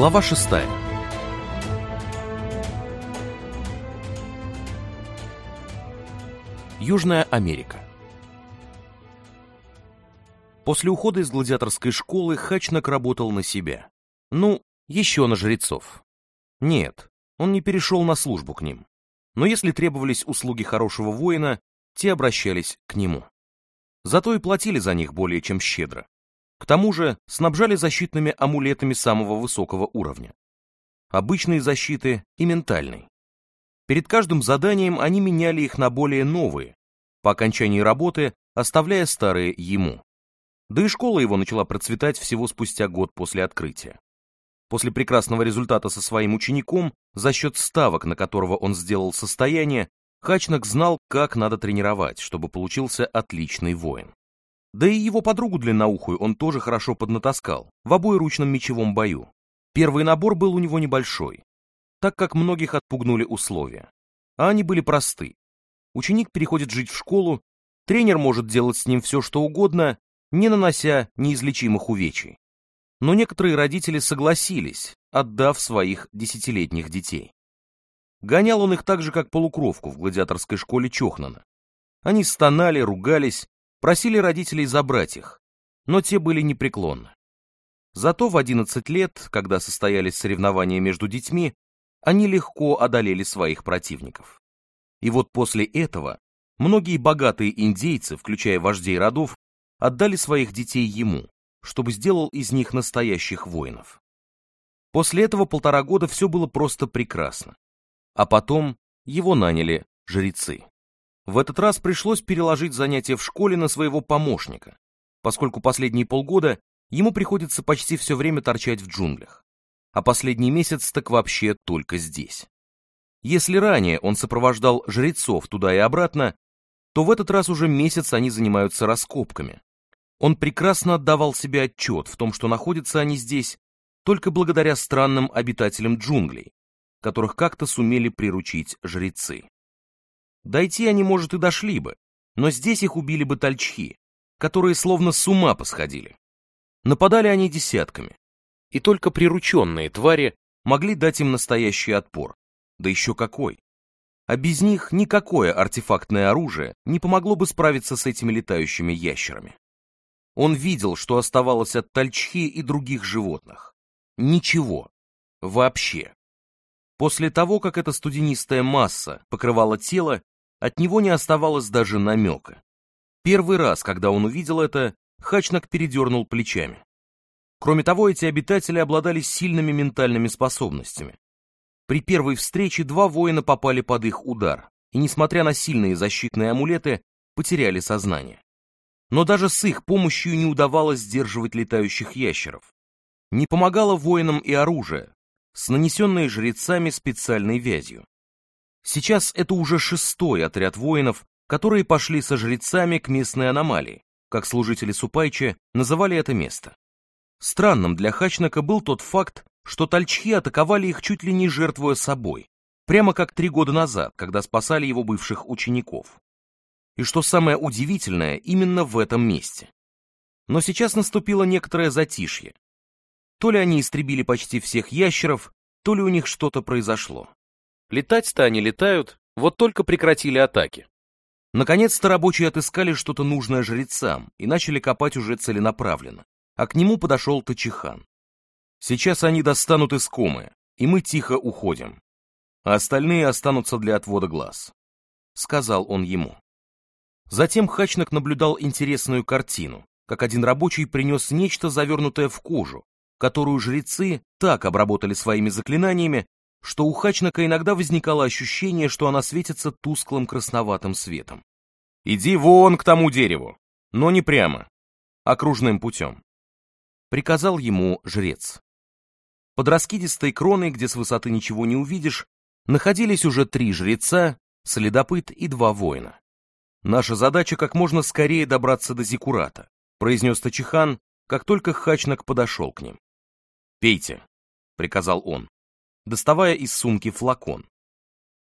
Глава 6. Южная Америка. После ухода из гладиаторской школы Хачнак работал на себя. Ну, еще на жрецов. Нет, он не перешел на службу к ним. Но если требовались услуги хорошего воина, те обращались к нему. Зато и платили за них более чем щедро. К тому же снабжали защитными амулетами самого высокого уровня. Обычные защиты и ментальной. Перед каждым заданием они меняли их на более новые, по окончании работы оставляя старые ему. Да и школа его начала процветать всего спустя год после открытия. После прекрасного результата со своим учеником, за счет ставок, на которого он сделал состояние, Хачнак знал, как надо тренировать, чтобы получился отличный воин. Да и его подругу длинноухую он тоже хорошо поднатаскал, в обоеручном мечевом бою. Первый набор был у него небольшой, так как многих отпугнули условия. А они были просты. Ученик переходит жить в школу, тренер может делать с ним все, что угодно, не нанося неизлечимых увечий. Но некоторые родители согласились, отдав своих десятилетних детей. Гонял он их так же, как полукровку в гладиаторской школе Чохнана. Они стонали, ругались, Просили родителей забрать их, но те были непреклонны. Зато в 11 лет, когда состоялись соревнования между детьми, они легко одолели своих противников. И вот после этого многие богатые индейцы, включая вождей родов, отдали своих детей ему, чтобы сделал из них настоящих воинов. После этого полтора года все было просто прекрасно. А потом его наняли жрецы. В этот раз пришлось переложить занятия в школе на своего помощника, поскольку последние полгода ему приходится почти все время торчать в джунглях, а последний месяц так вообще только здесь. Если ранее он сопровождал жрецов туда и обратно, то в этот раз уже месяц они занимаются раскопками. Он прекрасно отдавал себе отчет в том, что находятся они здесь только благодаря странным обитателям джунглей, которых как-то сумели приручить жрецы. Дойти они, может, и дошли бы, но здесь их убили бы тальчхи, которые словно с ума посходили. Нападали они десятками, и только прирученные твари могли дать им настоящий отпор, да еще какой. А без них никакое артефактное оружие не помогло бы справиться с этими летающими ящерами. Он видел, что оставалось от тальчхи и других животных. Ничего. Вообще. После того, как эта студенистая масса покрывала тело, от него не оставалось даже намека. Первый раз, когда он увидел это, Хачнак передернул плечами. Кроме того, эти обитатели обладали сильными ментальными способностями. При первой встрече два воина попали под их удар, и, несмотря на сильные защитные амулеты, потеряли сознание. Но даже с их помощью не удавалось сдерживать летающих ящеров. Не помогало воинам и оружие, с нанесенной жрецами специальной вязью. Сейчас это уже шестой отряд воинов, которые пошли со жрецами к местной аномалии, как служители Супайча называли это место. Странным для Хачнака был тот факт, что тальчхи атаковали их чуть ли не жертвуя собой, прямо как три года назад, когда спасали его бывших учеников. И что самое удивительное, именно в этом месте. Но сейчас наступило некоторое затишье. То ли они истребили почти всех ящеров, то ли у них что-то произошло. Летать-то они летают, вот только прекратили атаки. Наконец-то рабочие отыскали что-то нужное жрецам и начали копать уже целенаправленно, а к нему подошел Тачихан. Сейчас они достанут из комы, и мы тихо уходим, а остальные останутся для отвода глаз, — сказал он ему. Затем Хачнак наблюдал интересную картину, как один рабочий принес нечто, завернутое в кожу, которую жрецы так обработали своими заклинаниями, что у Хачнака иногда возникало ощущение, что она светится тусклым красноватым светом. «Иди вон к тому дереву!» Но не прямо, окружным путем. Приказал ему жрец. Под раскидистой кроной, где с высоты ничего не увидишь, находились уже три жреца, следопыт и два воина. «Наша задача как можно скорее добраться до Зикурата», произнес Тачихан, как только Хачнак подошел к ним. «Пейте», — приказал он доставая из сумки флакон.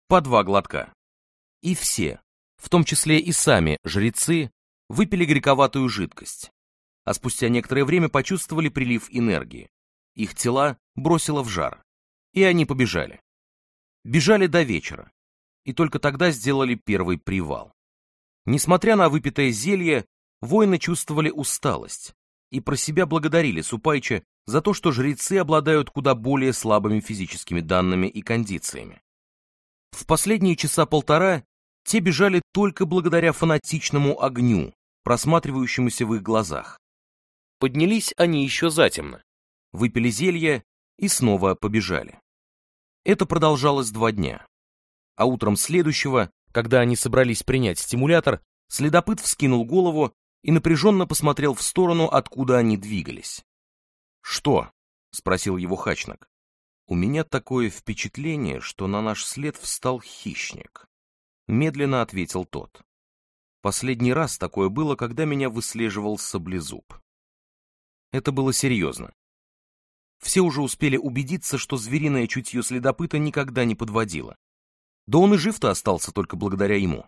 По два глотка. И все, в том числе и сами жрецы, выпили грековатую жидкость, а спустя некоторое время почувствовали прилив энергии. Их тела бросило в жар, и они побежали. Бежали до вечера, и только тогда сделали первый привал. Несмотря на выпитое зелье, воины чувствовали усталость и про себя благодарили Супайча за то, что жрецы обладают куда более слабыми физическими данными и кондициями. В последние часа полтора те бежали только благодаря фанатичному огню, просматривающемуся в их глазах. Поднялись они еще затемно, выпили зелье и снова побежали. Это продолжалось два дня. А утром следующего, когда они собрались принять стимулятор, следопыт вскинул голову и напряженно посмотрел в сторону, откуда они двигались. «Что?» — спросил его Хачнак. «У меня такое впечатление, что на наш след встал хищник», — медленно ответил тот. «Последний раз такое было, когда меня выслеживал саблезуб». Это было серьезно. Все уже успели убедиться, что звериное чутье следопыта никогда не подводило. Да он и жив-то остался только благодаря ему.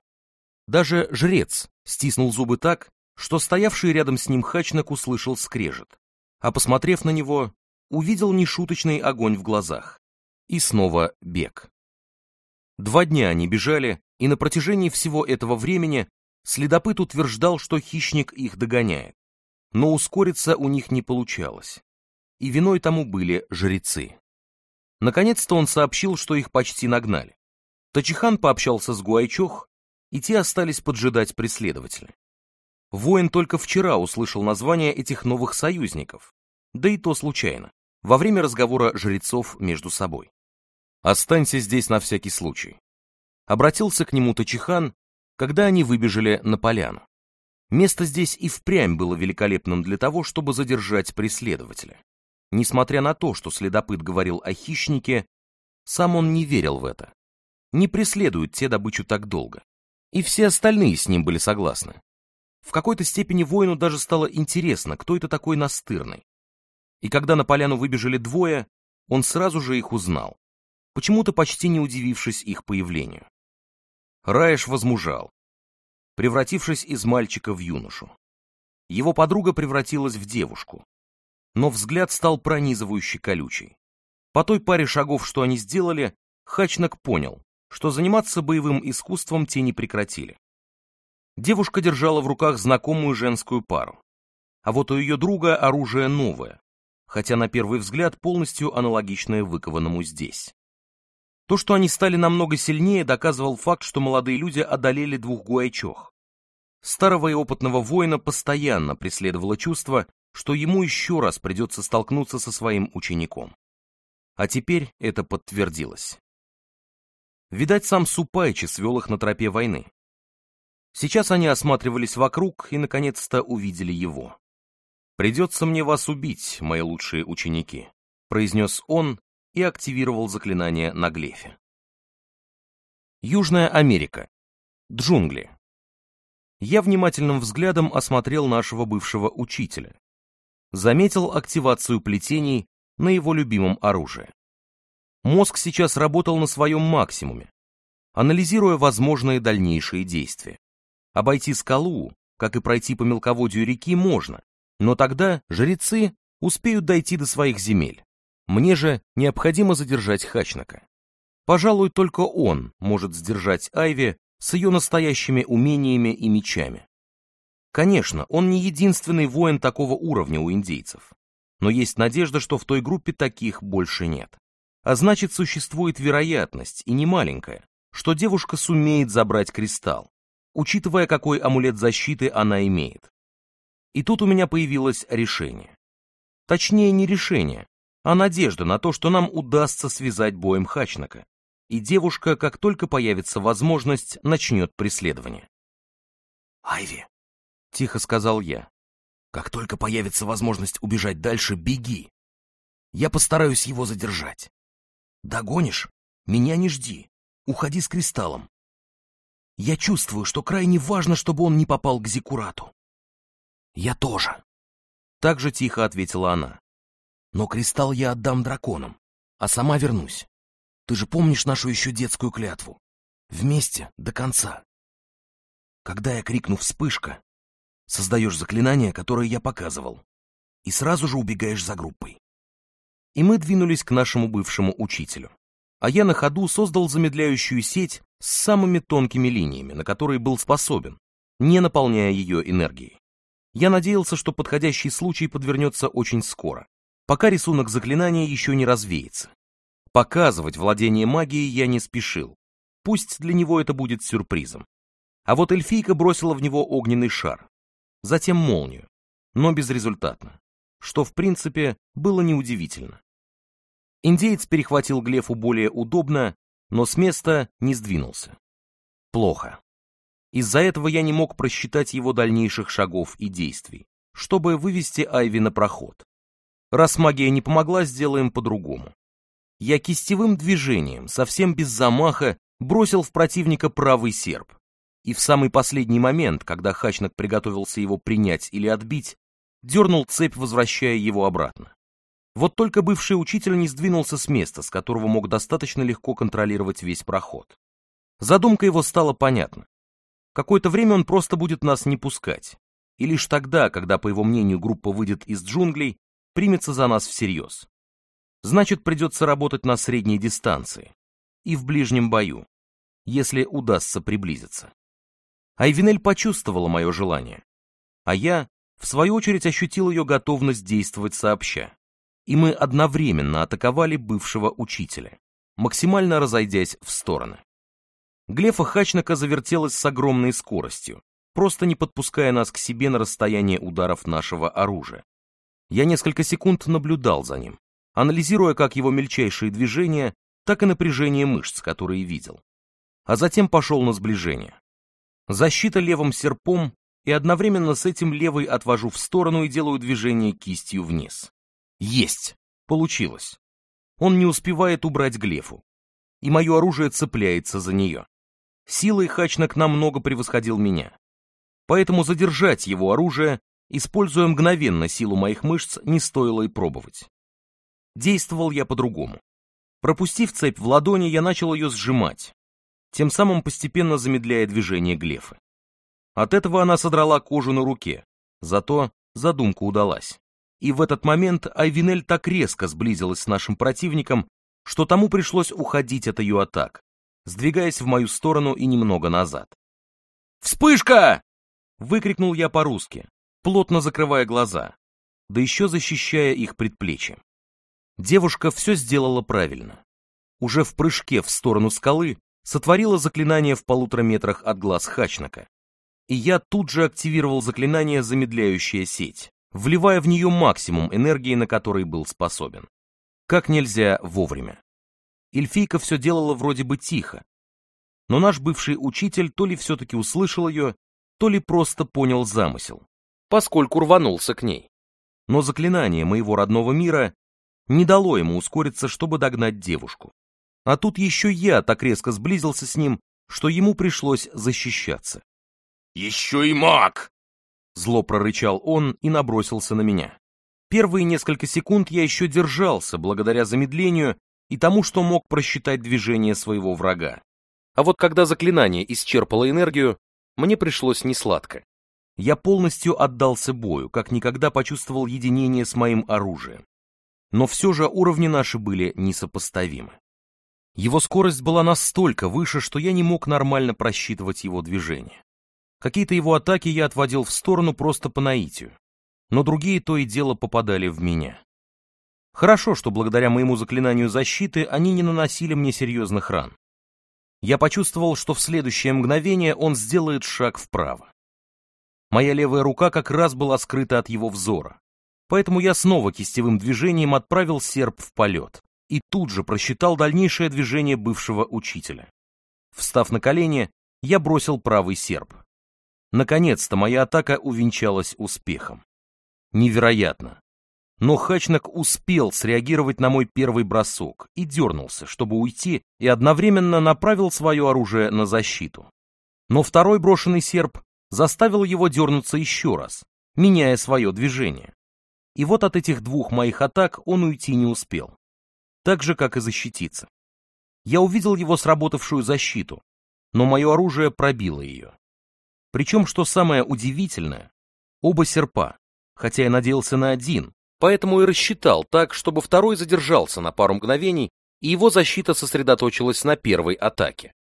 Даже жрец стиснул зубы так, что стоявший рядом с ним хачнок услышал скрежет а посмотрев на него, увидел нешуточный огонь в глазах. И снова бег. Два дня они бежали, и на протяжении всего этого времени следопыт утверждал, что хищник их догоняет. Но ускориться у них не получалось. И виной тому были жрецы. Наконец-то он сообщил, что их почти нагнали. Тачихан пообщался с Гуайчох, и те остались поджидать преследователя. Воин только вчера услышал название этих новых союзников, да и то случайно, во время разговора жрецов между собой. «Останься здесь на всякий случай», — обратился к нему Тачихан, когда они выбежали на поляну. Место здесь и впрямь было великолепным для того, чтобы задержать преследователя. Несмотря на то, что следопыт говорил о хищнике, сам он не верил в это. Не преследуют те добычу так долго. И все остальные с ним были согласны. В какой-то степени воину даже стало интересно, кто это такой настырный. И когда на поляну выбежали двое, он сразу же их узнал, почему-то почти не удивившись их появлению. Раеш возмужал, превратившись из мальчика в юношу. Его подруга превратилась в девушку, но взгляд стал пронизывающе колючий. По той паре шагов, что они сделали, Хачнак понял, что заниматься боевым искусством те не прекратили. Девушка держала в руках знакомую женскую пару. А вот у ее друга оружие новое, хотя на первый взгляд полностью аналогичное выкованному здесь. То, что они стали намного сильнее, доказывал факт, что молодые люди одолели двух гуайчох. Старого и опытного воина постоянно преследовало чувство, что ему еще раз придется столкнуться со своим учеником. А теперь это подтвердилось. Видать, сам Супайчи свел их на тропе войны. Сейчас они осматривались вокруг и, наконец-то, увидели его. «Придется мне вас убить, мои лучшие ученики», — произнес он и активировал заклинание на глефе. Южная Америка. Джунгли. Я внимательным взглядом осмотрел нашего бывшего учителя. Заметил активацию плетений на его любимом оружии. Мозг сейчас работал на своем максимуме, анализируя возможные дальнейшие действия. Обойти скалу, как и пройти по мелководью реки, можно, но тогда жрецы успеют дойти до своих земель. Мне же необходимо задержать Хачнака. Пожалуй, только он может сдержать Айви с ее настоящими умениями и мечами. Конечно, он не единственный воин такого уровня у индейцев, но есть надежда, что в той группе таких больше нет. А значит, существует вероятность, и немаленькая, что девушка сумеет забрать кристалл, учитывая, какой амулет защиты она имеет. И тут у меня появилось решение. Точнее, не решение, а надежда на то, что нам удастся связать боем Хачнака, и девушка, как только появится возможность, начнет преследование. «Айви», — тихо сказал я, — «как только появится возможность убежать дальше, беги. Я постараюсь его задержать. Догонишь? Меня не жди. Уходи с кристаллом. Я чувствую, что крайне важно, чтобы он не попал к Зикурату. Я тоже. Так же тихо ответила она. Но кристалл я отдам драконам, а сама вернусь. Ты же помнишь нашу еще детскую клятву? Вместе, до конца. Когда я крикну «вспышка», создаешь заклинание, которое я показывал, и сразу же убегаешь за группой. И мы двинулись к нашему бывшему учителю а я на ходу создал замедляющую сеть с самыми тонкими линиями, на которые был способен, не наполняя ее энергией. Я надеялся, что подходящий случай подвернется очень скоро, пока рисунок заклинания еще не развеется. Показывать владение магией я не спешил, пусть для него это будет сюрпризом. А вот эльфийка бросила в него огненный шар, затем молнию, но безрезультатно, что в принципе было неудивительно. Индеец перехватил Глефу более удобно, но с места не сдвинулся. Плохо. Из-за этого я не мог просчитать его дальнейших шагов и действий, чтобы вывести Айви на проход. Раз магия не помогла, сделаем по-другому. Я кистевым движением, совсем без замаха, бросил в противника правый серп. И в самый последний момент, когда Хачнак приготовился его принять или отбить, дернул цепь, возвращая его обратно. Вот только бывший учитель не сдвинулся с места, с которого мог достаточно легко контролировать весь проход. Задумка его стала понятна. Какое-то время он просто будет нас не пускать. И лишь тогда, когда, по его мнению, группа выйдет из джунглей, примется за нас всерьез. Значит, придется работать на средней дистанции. И в ближнем бою, если удастся приблизиться. Айвенель почувствовала мое желание. А я, в свою очередь, ощутил ее готовность действовать сообща и мы одновременно атаковали бывшего учителя, максимально разойдясь в стороны. Глефа Хачнака завертелась с огромной скоростью, просто не подпуская нас к себе на расстояние ударов нашего оружия. Я несколько секунд наблюдал за ним, анализируя как его мельчайшие движения, так и напряжение мышц, которые видел. А затем пошел на сближение. Защита левым серпом, и одновременно с этим левой отвожу в сторону и делаю движение кистью вниз. Есть! Получилось. Он не успевает убрать Глефу. И мое оружие цепляется за нее. Силой Хачнак намного превосходил меня. Поэтому задержать его оружие, используя мгновенно силу моих мышц, не стоило и пробовать. Действовал я по-другому. Пропустив цепь в ладони, я начал ее сжимать, тем самым постепенно замедляя движение Глефы. От этого она содрала кожу на руке, зато задумка удалась и в этот момент Айвинель так резко сблизилась с нашим противником, что тому пришлось уходить от ее атак, сдвигаясь в мою сторону и немного назад. «Вспышка!» — выкрикнул я по-русски, плотно закрывая глаза, да еще защищая их предплечьем. Девушка все сделала правильно. Уже в прыжке в сторону скалы сотворила заклинание в полутора метрах от глаз Хачнака, и я тут же активировал заклинание «Замедляющая сеть», вливая в нее максимум энергии, на который был способен. Как нельзя вовремя. Эльфийка все делала вроде бы тихо, но наш бывший учитель то ли все-таки услышал ее, то ли просто понял замысел, поскольку рванулся к ней. Но заклинание моего родного мира не дало ему ускориться, чтобы догнать девушку. А тут еще я так резко сблизился с ним, что ему пришлось защищаться. «Еще и маг!» Зло прорычал он и набросился на меня. Первые несколько секунд я еще держался, благодаря замедлению и тому, что мог просчитать движение своего врага. А вот когда заклинание исчерпало энергию, мне пришлось несладко. Я полностью отдался бою, как никогда почувствовал единение с моим оружием. Но все же уровни наши были несопоставимы. Его скорость была настолько выше, что я не мог нормально просчитывать его движение. Какие-то его атаки я отводил в сторону просто по наитию, но другие то и дело попадали в меня. Хорошо, что благодаря моему заклинанию защиты они не наносили мне серьезных ран. Я почувствовал, что в следующее мгновение он сделает шаг вправо. Моя левая рука как раз была скрыта от его взора, поэтому я снова кистевым движением отправил серп в полет и тут же просчитал дальнейшее движение бывшего учителя. Встав на колени, я бросил правый серп. Наконец-то моя атака увенчалась успехом. Невероятно. Но Хачнак успел среагировать на мой первый бросок и дернулся, чтобы уйти, и одновременно направил свое оружие на защиту. Но второй брошенный серп заставил его дернуться еще раз, меняя свое движение. И вот от этих двух моих атак он уйти не успел. Так же, как и защититься. Я увидел его сработавшую защиту, но мое оружие пробило ее. Причем, что самое удивительное, оба серпа, хотя я надеялся на один, поэтому и рассчитал так, чтобы второй задержался на пару мгновений, и его защита сосредоточилась на первой атаке.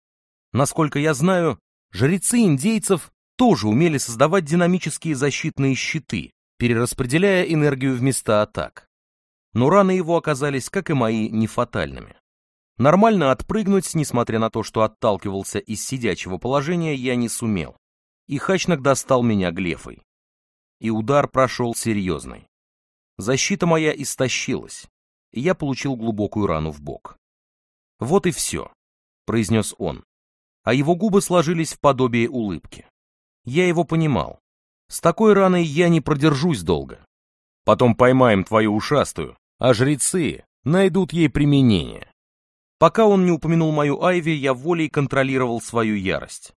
Насколько я знаю, жрецы индейцев тоже умели создавать динамические защитные щиты, перераспределяя энергию в места атак. Но раны его оказались, как и мои, нефатальными. Нормально отпрыгнуть, несмотря на то, что отталкивался из сидячего положения, я не сумел и Хачнак достал меня глефой. И удар прошел серьезный. Защита моя истощилась, и я получил глубокую рану в бок. «Вот и все», — произнес он, а его губы сложились в подобие улыбки. Я его понимал. С такой раной я не продержусь долго. Потом поймаем твою ушастую, а жрецы найдут ей применение. Пока он не упомянул мою Айви, я волей контролировал свою ярость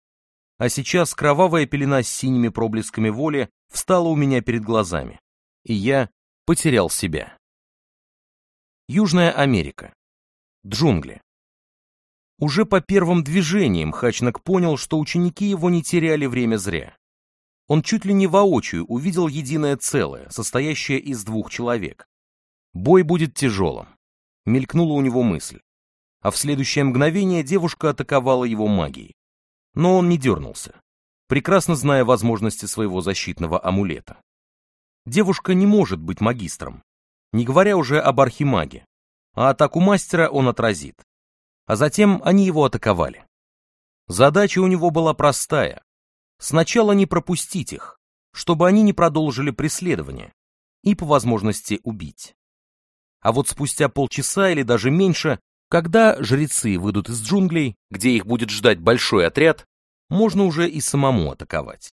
а сейчас кровавая пелена с синими проблесками воли встала у меня перед глазами, и я потерял себя. Южная Америка. Джунгли. Уже по первым движениям Хачнак понял, что ученики его не теряли время зря. Он чуть ли не воочию увидел единое целое, состоящее из двух человек. «Бой будет тяжелым», — мелькнула у него мысль. А в следующее мгновение девушка атаковала его магией но он не дернулся, прекрасно зная возможности своего защитного амулета. Девушка не может быть магистром, не говоря уже об архимаге, а атаку мастера он отразит. А затем они его атаковали. Задача у него была простая. Сначала не пропустить их, чтобы они не продолжили преследование, и по возможности убить. А вот спустя полчаса или даже меньше когда жрецы выйдут из джунглей, где их будет ждать большой отряд, можно уже и самому атаковать.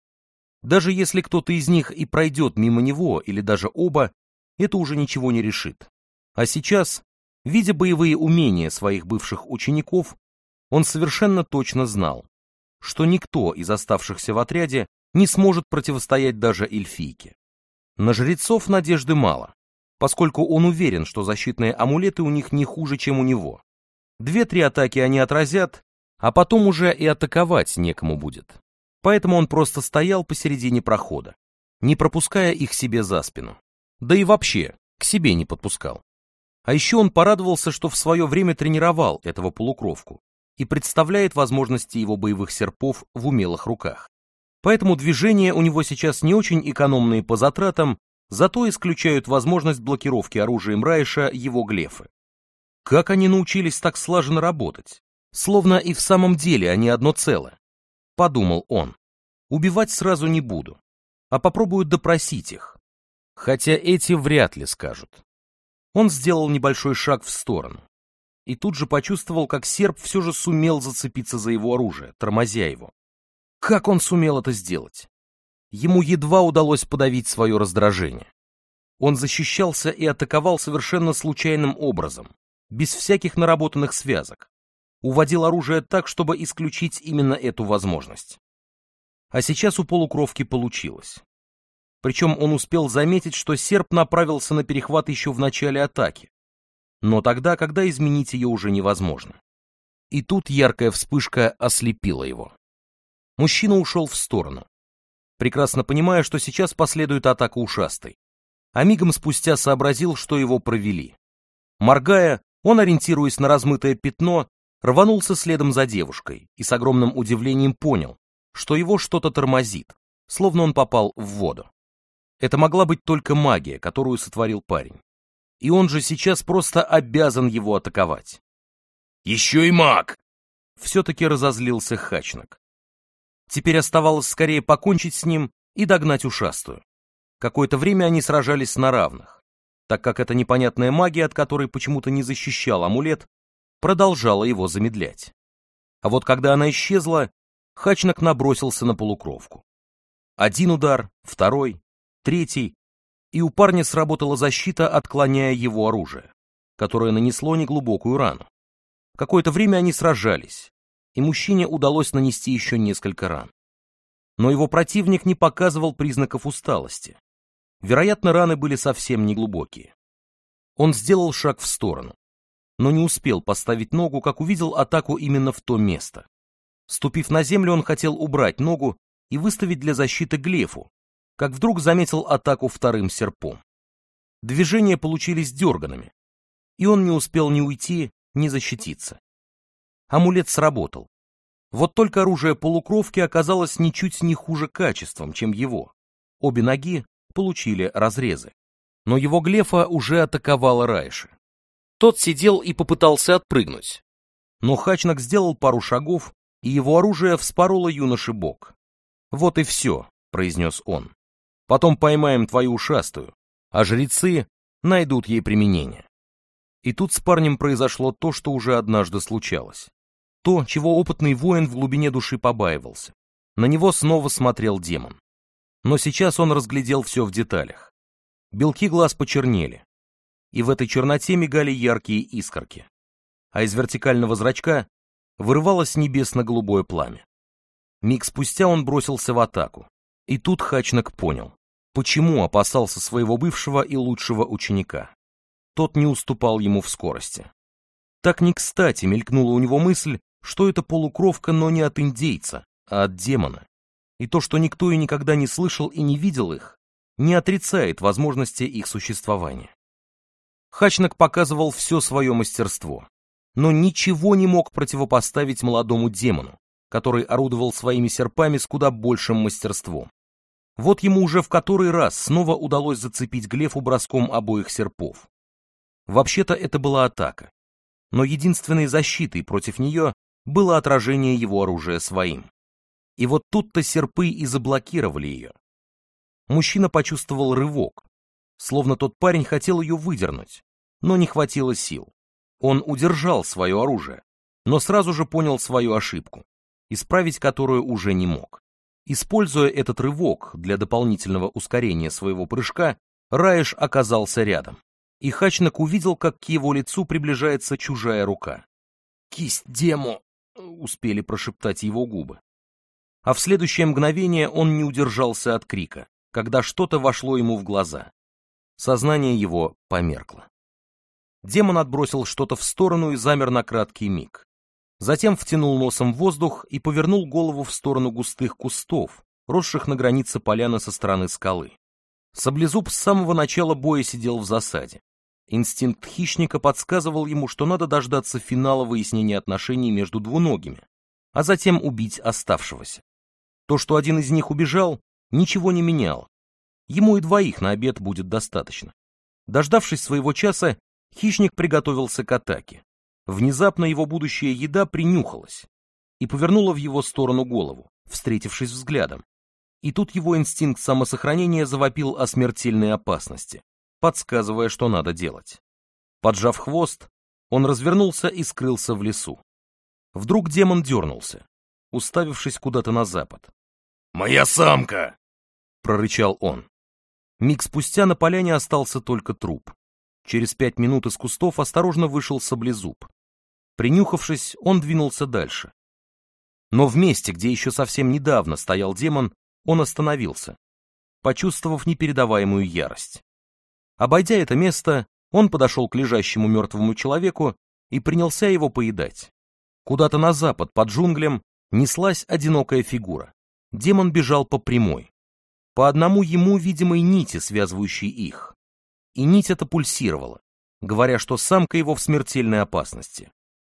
Даже если кто-то из них и пройдет мимо него или даже оба, это уже ничего не решит. А сейчас, видя боевые умения своих бывших учеников, он совершенно точно знал, что никто из оставшихся в отряде не сможет противостоять даже эльфийке. На жрецов надежды мало, поскольку он уверен, что защитные амулеты у них не хуже, чем у него. Две-три атаки они отразят, а потом уже и атаковать некому будет. Поэтому он просто стоял посередине прохода, не пропуская их себе за спину. Да и вообще, к себе не подпускал. А еще он порадовался, что в свое время тренировал этого полукровку и представляет возможности его боевых серпов в умелых руках. Поэтому движения у него сейчас не очень экономные по затратам, зато исключают возможность блокировки оружием Райша его глефы. Как они научились так слаженно работать? Словно и в самом деле они одно целое. Подумал он. Убивать сразу не буду, а попробую допросить их. Хотя эти вряд ли скажут. Он сделал небольшой шаг в сторону. И тут же почувствовал, как серп все же сумел зацепиться за его оружие, тормозя его. Как он сумел это сделать? Ему едва удалось подавить свое раздражение. Он защищался и атаковал совершенно случайным образом, без всяких наработанных связок, уводил оружие так, чтобы исключить именно эту возможность. А сейчас у полукровки получилось. Причем он успел заметить, что серп направился на перехват еще в начале атаки, но тогда, когда изменить ее уже невозможно. И тут яркая вспышка ослепила его. Мужчина ушел в сторону, прекрасно понимая, что сейчас последует атака ушастой, а мигом спустя сообразил, что его провели. Моргая, он, ориентируясь на размытое пятно, рванулся следом за девушкой и с огромным удивлением понял, что его что-то тормозит, словно он попал в воду. Это могла быть только магия, которую сотворил парень. И он же сейчас просто обязан его атаковать. «Еще и маг!» Все-таки разозлился Хачнак. Теперь оставалось скорее покончить с ним и догнать ушастую. Какое-то время они сражались на равных так как эта непонятная магия, от которой почему-то не защищал амулет, продолжала его замедлять. А вот когда она исчезла, Хачнак набросился на полукровку. Один удар, второй, третий, и у парня сработала защита, отклоняя его оружие, которое нанесло неглубокую рану. Какое-то время они сражались, и мужчине удалось нанести еще несколько ран. Но его противник не показывал признаков усталости, Вероятно, раны были совсем неглубокие. Он сделал шаг в сторону, но не успел поставить ногу, как увидел атаку именно в то место. Ступив на землю, он хотел убрать ногу и выставить для защиты глефу, как вдруг заметил атаку вторым серпом. Движения получились дерганными, и он не успел ни уйти, ни защититься. Амулет сработал. Вот только оружие полукровки оказалось ничуть не хуже качеством, чем его. Обе ноги получили разрезы. Но его Глефа уже атаковала Райши. Тот сидел и попытался отпрыгнуть. Но Хачнак сделал пару шагов, и его оружие вспороло юноше бок. «Вот и все», — произнес он. «Потом поймаем твою ушастую, а жрецы найдут ей применение». И тут с парнем произошло то, что уже однажды случалось. То, чего опытный воин в глубине души побаивался. На него снова смотрел демон. Но сейчас он разглядел все в деталях. Белки глаз почернели, и в этой черноте мигали яркие искорки, а из вертикального зрачка вырывалось небесно-голубое пламя. Миг спустя он бросился в атаку, и тут Хачнак понял, почему опасался своего бывшего и лучшего ученика. Тот не уступал ему в скорости. Так не кстати мелькнула у него мысль, что это полукровка, но не от индейца, а от демона и то, что никто и никогда не слышал и не видел их, не отрицает возможности их существования. Хачнак показывал все свое мастерство, но ничего не мог противопоставить молодому демону, который орудовал своими серпами с куда большим мастерством. Вот ему уже в который раз снова удалось зацепить Глефу броском обоих серпов. Вообще-то это была атака, но единственной защитой против нее было отражение его оружия своим. И вот тут-то серпы и заблокировали ее. Мужчина почувствовал рывок, словно тот парень хотел ее выдернуть, но не хватило сил. Он удержал свое оружие, но сразу же понял свою ошибку, исправить которую уже не мог. Используя этот рывок для дополнительного ускорения своего прыжка, Раиш оказался рядом, и Хачнак увидел, как к его лицу приближается чужая рука. «Кисть дему!» — успели прошептать его губы а в следующее мгновение он не удержался от крика, когда что-то вошло ему в глаза. Сознание его померкло. Демон отбросил что-то в сторону и замер на краткий миг. Затем втянул носом в воздух и повернул голову в сторону густых кустов, росших на границе поляны со стороны скалы. Саблезуб с самого начала боя сидел в засаде. Инстинкт хищника подсказывал ему, что надо дождаться финала выяснения отношений между двуногими, а затем убить оставшегося. То, что один из них убежал, ничего не меняло. Ему и двоих на обед будет достаточно. Дождавшись своего часа, хищник приготовился к атаке. Внезапно его будущая еда принюхалась и повернула в его сторону голову, встретившись взглядом. И тут его инстинкт самосохранения завопил о смертельной опасности, подсказывая, что надо делать. Поджав хвост, он развернулся и скрылся в лесу. Вдруг демон дернулся, уставившись куда-то на запад. «Моя самка!» — прорычал он. Миг спустя на поляне остался только труп. Через пять минут из кустов осторожно вышел саблезуб. Принюхавшись, он двинулся дальше. Но в месте, где еще совсем недавно стоял демон, он остановился, почувствовав непередаваемую ярость. Обойдя это место, он подошел к лежащему мертвому человеку и принялся его поедать. Куда-то на запад, под джунглям, неслась одинокая фигура демон бежал по прямой, по одному ему видимой нити, связывающей их. И нить эта пульсировала, говоря, что самка его в смертельной опасности.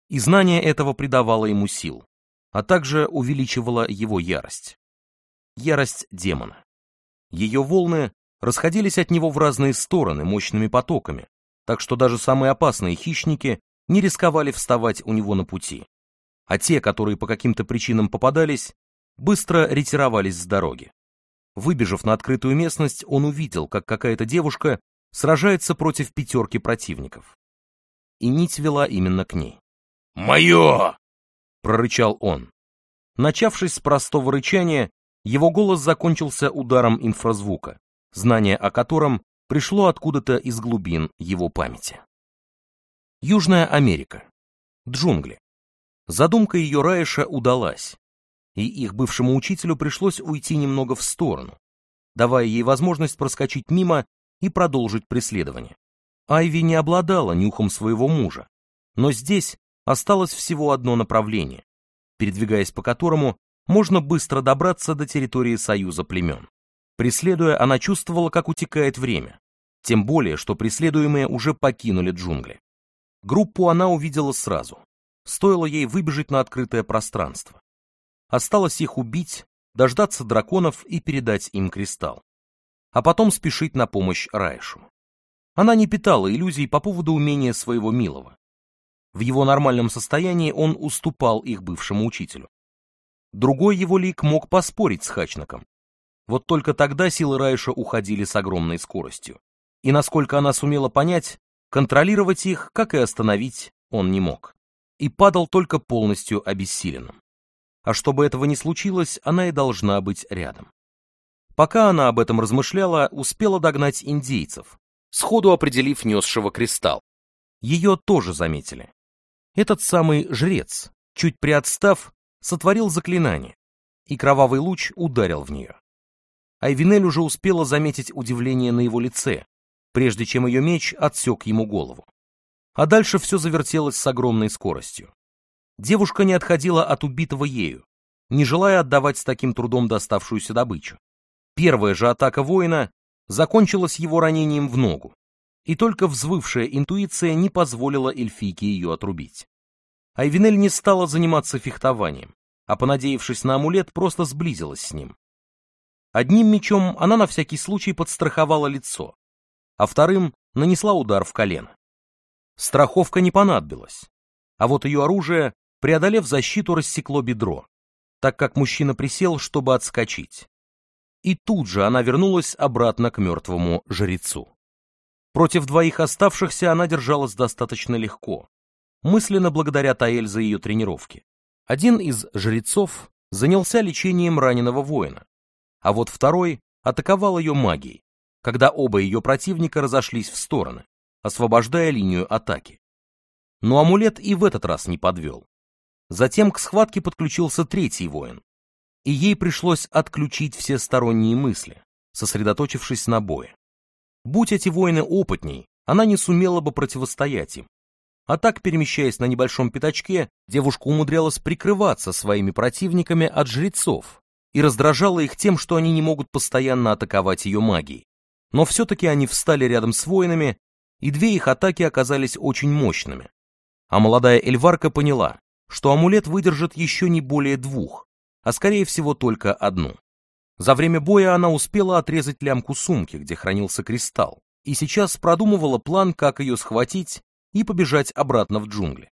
И знание этого придавало ему сил, а также увеличивало его ярость. Ярость демона. Ее волны расходились от него в разные стороны мощными потоками, так что даже самые опасные хищники не рисковали вставать у него на пути. А те, которые по каким-то причинам попадались, быстро ретировались с дороги. Выбежав на открытую местность, он увидел, как какая-то девушка сражается против пятерки противников. И нить вела именно к ней. «Мое!» — прорычал он. Начавшись с простого рычания, его голос закончился ударом инфразвука, знание о котором пришло откуда-то из глубин его памяти. Южная Америка. Джунгли. Задумка ее Раиша удалась, и их бывшему учителю пришлось уйти немного в сторону, давая ей возможность проскочить мимо и продолжить преследование. Айви не обладала нюхом своего мужа, но здесь осталось всего одно направление, передвигаясь по которому можно быстро добраться до территории союза племен. Преследуя, она чувствовала, как утекает время, тем более, что преследуемые уже покинули джунгли. Группу она увидела сразу, стоило ей выбежать на открытое пространство. Осталось их убить, дождаться драконов и передать им кристалл. А потом спешить на помощь Райшу. Она не питала иллюзий по поводу умения своего милого. В его нормальном состоянии он уступал их бывшему учителю. Другой его лик мог поспорить с Хачнаком. Вот только тогда силы Райша уходили с огромной скоростью. И насколько она сумела понять, контролировать их, как и остановить, он не мог. И падал только полностью обессиленным а чтобы этого не случилось, она и должна быть рядом. Пока она об этом размышляла, успела догнать индейцев, сходу определив несшего кристалл. Ее тоже заметили. Этот самый жрец, чуть приотстав, сотворил заклинание, и кровавый луч ударил в нее. Айвинель уже успела заметить удивление на его лице, прежде чем ее меч отсек ему голову. А дальше все завертелось с огромной скоростью. Девушка не отходила от убитого ею, не желая отдавать с таким трудом доставшуюся добычу. Первая же атака воина закончилась его ранением в ногу, и только взвывшая интуиция не позволила эльфийке ее отрубить. Айвенель не стала заниматься фехтованием, а понадеявшись на амулет, просто сблизилась с ним. Одним мечом она на всякий случай подстраховала лицо, а вторым нанесла удар в колено. Страховка не понадобилась, а вот ее оружие преодолев защиту, рассекло бедро, так как мужчина присел, чтобы отскочить. И тут же она вернулась обратно к мертвому жрецу. Против двоих оставшихся она держалась достаточно легко, мысленно благодаря Таэль за ее тренировки. Один из жрецов занялся лечением раненого воина, а вот второй атаковал ее магией, когда оба ее противника разошлись в стороны, освобождая линию атаки. Но амулет и в этот раз не подвел. Затем к схватке подключился третий воин, и ей пришлось отключить все сторонние мысли, сосредоточившись на бое. Будь эти воины опытней, она не сумела бы противостоять им. А так, перемещаясь на небольшом пятачке, девушка умудрялась прикрываться своими противниками от жрецов и раздражала их тем, что они не могут постоянно атаковать ее магией. Но все-таки они встали рядом с воинами, и две их атаки оказались очень мощными. А молодая Эльварка поняла, что амулет выдержит еще не более двух, а скорее всего только одну. За время боя она успела отрезать лямку сумки, где хранился кристалл, и сейчас продумывала план, как ее схватить и побежать обратно в джунгли.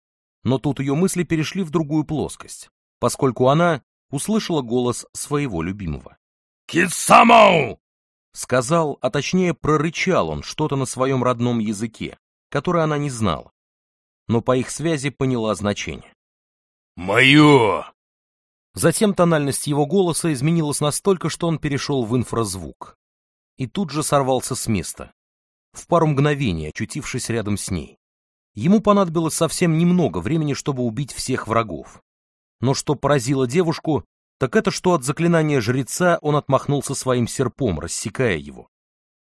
Но тут ее мысли перешли в другую плоскость, поскольку она услышала голос своего любимого. «Китсамоу!» Сказал, а точнее прорычал он что-то на своем родном языке, которое она не знала, но по их связи поняла значение. «Мое!» Затем тональность его голоса изменилась настолько, что он перешел в инфразвук. И тут же сорвался с места, в пару мгновений очутившись рядом с ней. Ему понадобилось совсем немного времени, чтобы убить всех врагов. Но что поразило девушку, так это что от заклинания жреца он отмахнулся своим серпом, рассекая его.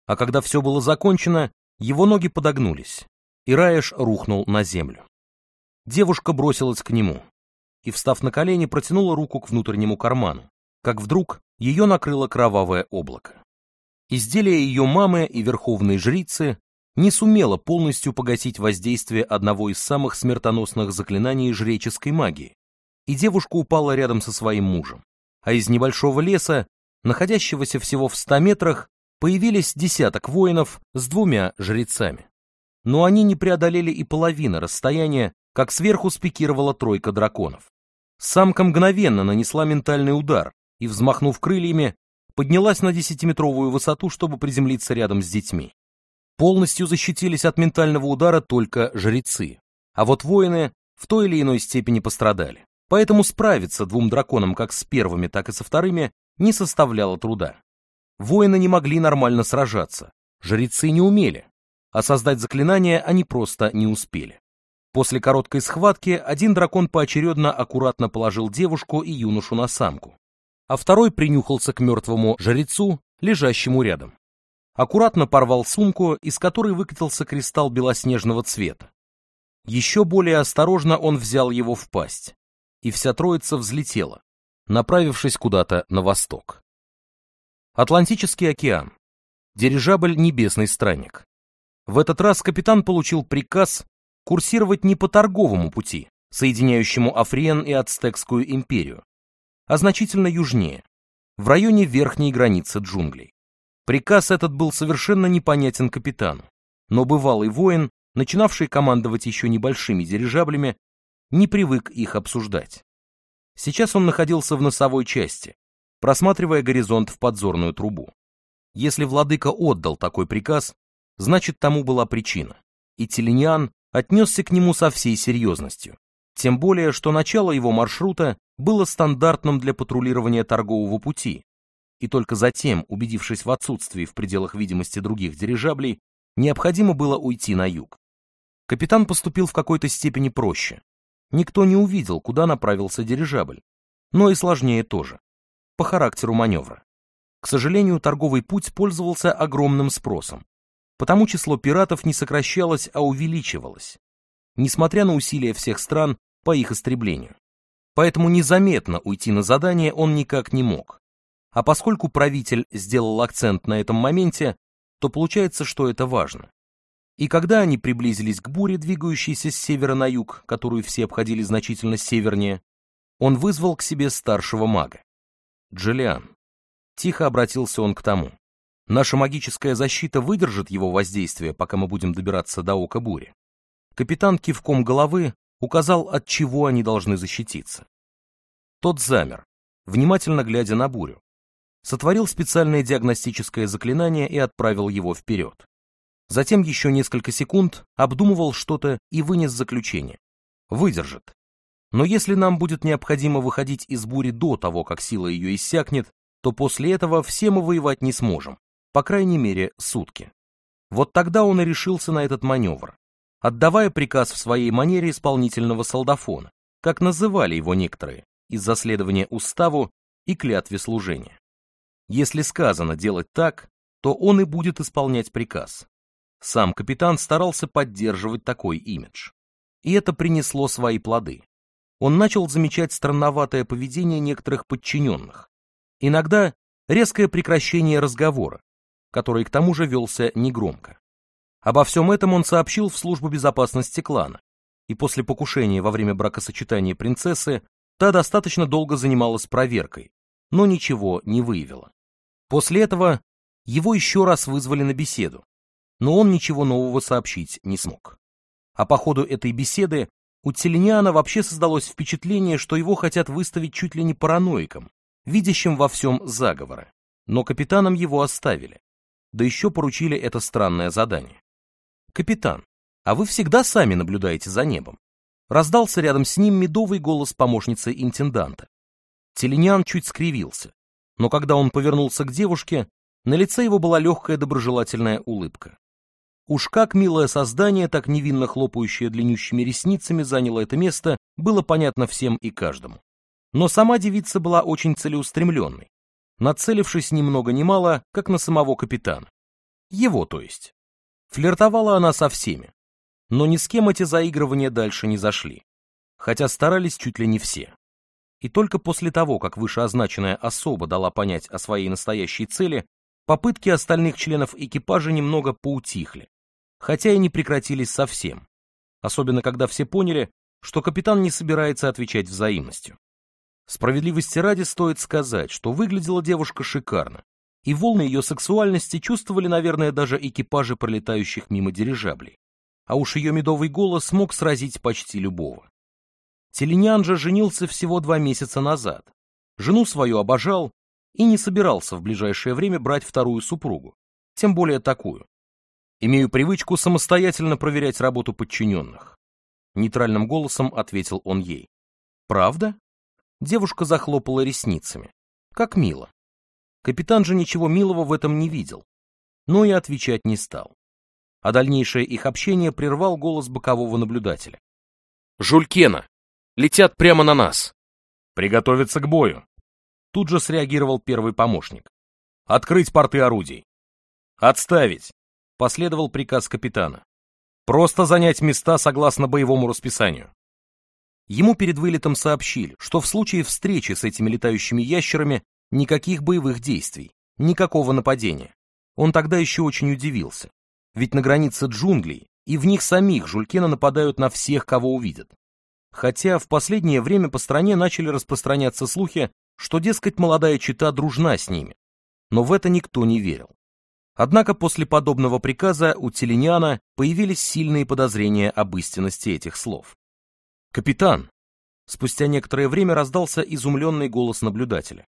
А когда все было закончено, его ноги подогнулись, и Раеш рухнул на землю. Девушка бросилась к нему и, встав на колени, протянула руку к внутреннему карману, как вдруг ее накрыло кровавое облако. Изделие ее мамы и верховной жрицы не сумело полностью погасить воздействие одного из самых смертоносных заклинаний жреческой магии, и девушка упала рядом со своим мужем. А из небольшого леса, находящегося всего в ста метрах, появились десяток воинов с двумя жрецами. Но они не преодолели и половины расстояния, как сверху спикировала тройка драконов. Самка мгновенно нанесла ментальный удар и, взмахнув крыльями, поднялась на десятиметровую высоту, чтобы приземлиться рядом с детьми. Полностью защитились от ментального удара только жрецы, а вот воины в той или иной степени пострадали. Поэтому справиться двум драконам как с первыми, так и со вторыми не составляло труда. Воины не могли нормально сражаться, жрецы не умели, а создать заклинание они просто не успели. После короткой схватки один дракон поочередно аккуратно положил девушку и юношу на самку, а второй принюхался к мертвому жрецу, лежащему рядом. Аккуратно порвал сумку, из которой выкатился кристалл белоснежного цвета. Еще более осторожно он взял его в пасть, и вся троица взлетела, направившись куда-то на восток. Атлантический океан. Дирижабль «Небесный странник». В этот раз капитан получил приказ курсировать не по торговому пути, соединяющему Африен и Ацтекскую империю, а значительно южнее, в районе верхней границы джунглей. Приказ этот был совершенно непонятен капитану, но бывалый воин, начинавший командовать еще небольшими дирижаблями, не привык их обсуждать. Сейчас он находился в носовой части, просматривая горизонт в подзорную трубу. Если владыка отдал такой приказ, значит тому была причина, и Телениан отнесся к нему со всей серьезностью. Тем более, что начало его маршрута было стандартным для патрулирования торгового пути, и только затем, убедившись в отсутствии в пределах видимости других дирижаблей, необходимо было уйти на юг. Капитан поступил в какой-то степени проще. Никто не увидел, куда направился дирижабль, но и сложнее тоже, по характеру маневра. К сожалению, торговый путь пользовался огромным спросом, потому число пиратов не сокращалось, а увеличивалось, несмотря на усилия всех стран по их истреблению. Поэтому незаметно уйти на задание он никак не мог. А поскольку правитель сделал акцент на этом моменте, то получается, что это важно. И когда они приблизились к буре, двигающейся с севера на юг, которую все обходили значительно севернее, он вызвал к себе старшего мага. «Джиллиан». Тихо обратился он к тому. Наша магическая защита выдержит его воздействие, пока мы будем добираться до ока бури. Капитан кивком головы указал, от чего они должны защититься. Тот замер, внимательно глядя на бурю. Сотворил специальное диагностическое заклинание и отправил его вперед. Затем еще несколько секунд обдумывал что-то и вынес заключение. Выдержит. Но если нам будет необходимо выходить из бури до того, как сила ее иссякнет, то после этого все мы воевать не сможем по крайней мере, сутки. Вот тогда он и решился на этот маневр, отдавая приказ в своей манере исполнительного солдафона, как называли его некоторые, из-за следования уставу и клятве служения. Если сказано делать так, то он и будет исполнять приказ. Сам капитан старался поддерживать такой имидж. И это принесло свои плоды. Он начал замечать странноватое поведение некоторых подчиненных. Иногда резкое прекращение разговора, который к тому же велся негромко. Обо всем этом он сообщил в службу безопасности клана, и после покушения во время бракосочетания принцессы та достаточно долго занималась проверкой, но ничего не выявила. После этого его еще раз вызвали на беседу, но он ничего нового сообщить не смог. А по ходу этой беседы у Телениана вообще создалось впечатление, что его хотят выставить чуть ли не параноиком, видящим во всем заговоры. Но капитаном его оставили, да еще поручили это странное задание. «Капитан, а вы всегда сами наблюдаете за небом?» Раздался рядом с ним медовый голос помощницы интенданта. Теленян чуть скривился, но когда он повернулся к девушке, на лице его была легкая доброжелательная улыбка. Уж как милое создание, так невинно хлопающее длиннющими ресницами, заняло это место, было понятно всем и каждому. Но сама девица была очень целеустремленной, нацелившись ни много ни мало, как на самого капитана. Его, то есть. Флиртовала она со всеми. Но ни с кем эти заигрывания дальше не зашли. Хотя старались чуть ли не все. И только после того, как вышеозначенная особа дала понять о своей настоящей цели, попытки остальных членов экипажа немного поутихли. Хотя и не прекратились совсем. Особенно когда все поняли, что капитан не собирается отвечать взаимностью. Справедливости ради стоит сказать, что выглядела девушка шикарно, и волны ее сексуальности чувствовали, наверное, даже экипажи пролетающих мимо дирижаблей. А уж ее медовый голос мог сразить почти любого. Теленян же женился всего два месяца назад. Жену свою обожал и не собирался в ближайшее время брать вторую супругу, тем более такую. Имею привычку самостоятельно проверять работу подчиненных. Нейтральным голосом ответил он ей. «Правда?» Девушка захлопала ресницами. Как мило. Капитан же ничего милого в этом не видел, но и отвечать не стал. А дальнейшее их общение прервал голос бокового наблюдателя. «Жулькена! Летят прямо на нас!» «Приготовиться к бою!» Тут же среагировал первый помощник. «Открыть порты орудий!» «Отставить!» — последовал приказ капитана. «Просто занять места согласно боевому расписанию!» Ему перед вылетом сообщили, что в случае встречи с этими летающими ящерами никаких боевых действий, никакого нападения. Он тогда еще очень удивился. Ведь на границе джунглей и в них самих жулькены нападают на всех, кого увидят. Хотя в последнее время по стране начали распространяться слухи, что, дескать, молодая чита дружна с ними. Но в это никто не верил. Однако после подобного приказа у Телиниана появились сильные подозрения об истинности этих слов. «Капитан!» Спустя некоторое время раздался изумленный голос наблюдателя.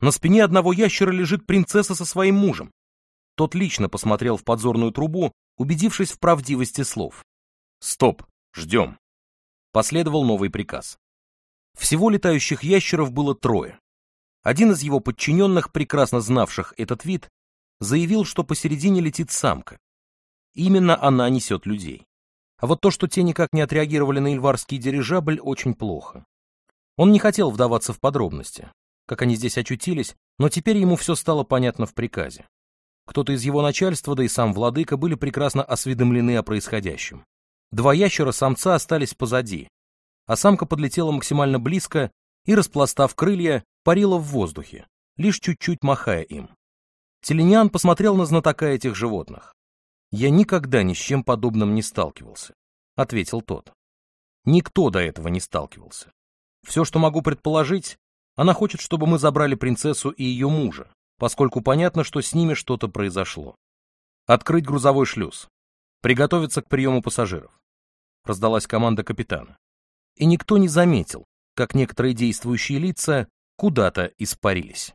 На спине одного ящера лежит принцесса со своим мужем. Тот лично посмотрел в подзорную трубу, убедившись в правдивости слов. «Стоп! Ждем!» Последовал новый приказ. Всего летающих ящеров было трое. Один из его подчиненных, прекрасно знавших этот вид, заявил, что посередине летит самка. Именно она несет людей. А вот то, что те никак не отреагировали на ильварский дирижабль, очень плохо. Он не хотел вдаваться в подробности, как они здесь очутились, но теперь ему все стало понятно в приказе. Кто-то из его начальства, да и сам владыка, были прекрасно осведомлены о происходящем. Два ящера-самца остались позади, а самка подлетела максимально близко и, распластав крылья, парила в воздухе, лишь чуть-чуть махая им. Теленян посмотрел на знатока этих животных. «Я никогда ни с чем подобным не сталкивался», — ответил тот. «Никто до этого не сталкивался. Все, что могу предположить, она хочет, чтобы мы забрали принцессу и ее мужа, поскольку понятно, что с ними что-то произошло. Открыть грузовой шлюз. Приготовиться к приему пассажиров», — раздалась команда капитана. И никто не заметил, как некоторые действующие лица куда-то испарились.